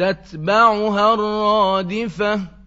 تتبعها الرادفة.